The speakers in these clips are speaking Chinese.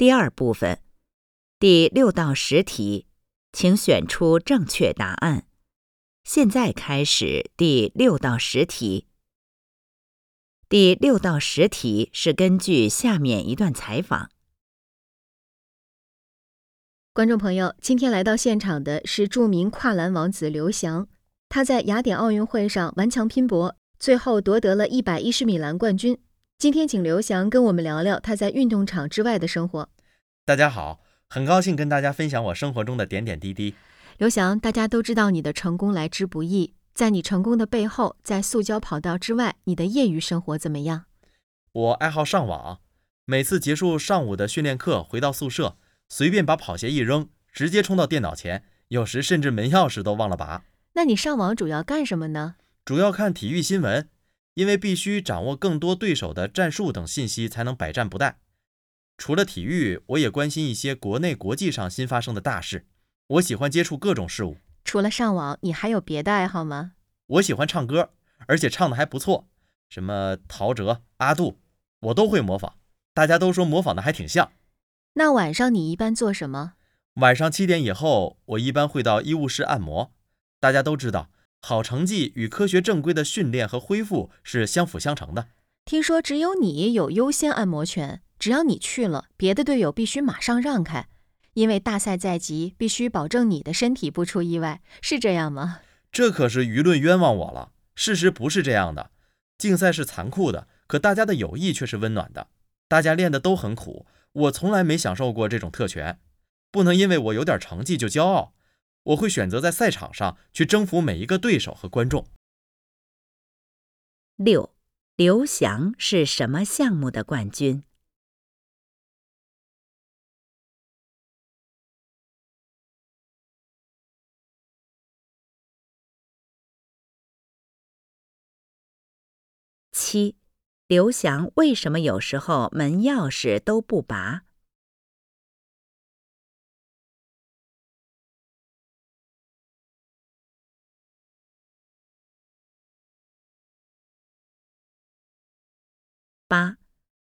第二部分，第六到十题，请选出正确答案。现在开始第六到十题。第六到十题是根据下面一段采访。观众朋友，今天来到现场的是著名跨栏王子刘翔，他在雅典奥运会上顽强拼搏，最后夺得了一百一十米栏冠军。今天请刘翔跟我们聊聊他在运动场之外的生活。大家好，很高兴跟大家分享我生活中的点点滴滴。刘翔，大家都知道你的成功来之不易，在你成功的背后，在塑胶跑道之外，你的业余生活怎么样？我爱好上网，每次结束上午的训练课，回到宿舍，随便把跑鞋一扔，直接冲到电脑前，有时甚至门钥匙都忘了拔。那你上网主要干什么呢？主要看体育新闻。因为必须掌握更多对手的战术等信息，才能百战不殆。除了体育，我也关心一些国内国际上新发生的大事。我喜欢接触各种事物。除了上网，你还有别的爱好吗？我喜欢唱歌，而且唱的还不错。什么陶喆、阿杜，我都会模仿。大家都说模仿的还挺像。那晚上你一般做什么？晚上七点以后，我一般会到医务室按摩。大家都知道。好成绩与科学正规的训练和恢复是相辅相成的。听说只有你有优先按摩权，只要你去了，别的队友必须马上让开，因为大赛在即，必须保证你的身体不出意外，是这样吗？这可是舆论冤枉我了。事实不是这样的，竞赛是残酷的，可大家的友谊却是温暖的。大家练的都很苦，我从来没享受过这种特权，不能因为我有点成绩就骄傲。我会选择在赛场上去征服每一个对手和观众。六，刘翔是什么项目的冠军？七，刘翔为什么有时候门钥匙都不拔？八，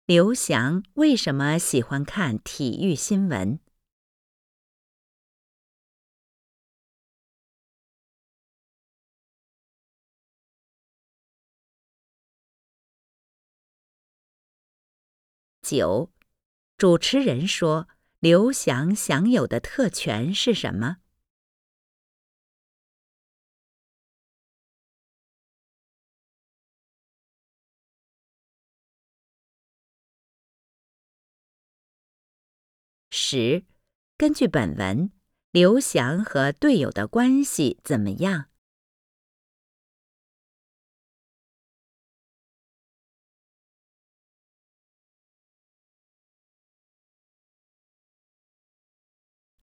刘翔为什么喜欢看体育新闻？九，主持人说刘翔享有的特权是什么？十，根据本文，刘翔和队友的关系怎么样？